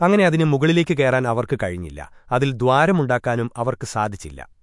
അങ്ങനെ അതിനു മുകളിലേക്ക് കയറാൻ അവർക്ക് കഴിഞ്ഞില്ല. അതിൽ ദ്വാരമുണ്ടാക്കാനും അവർക്ക് സാധിച്ചില്ല.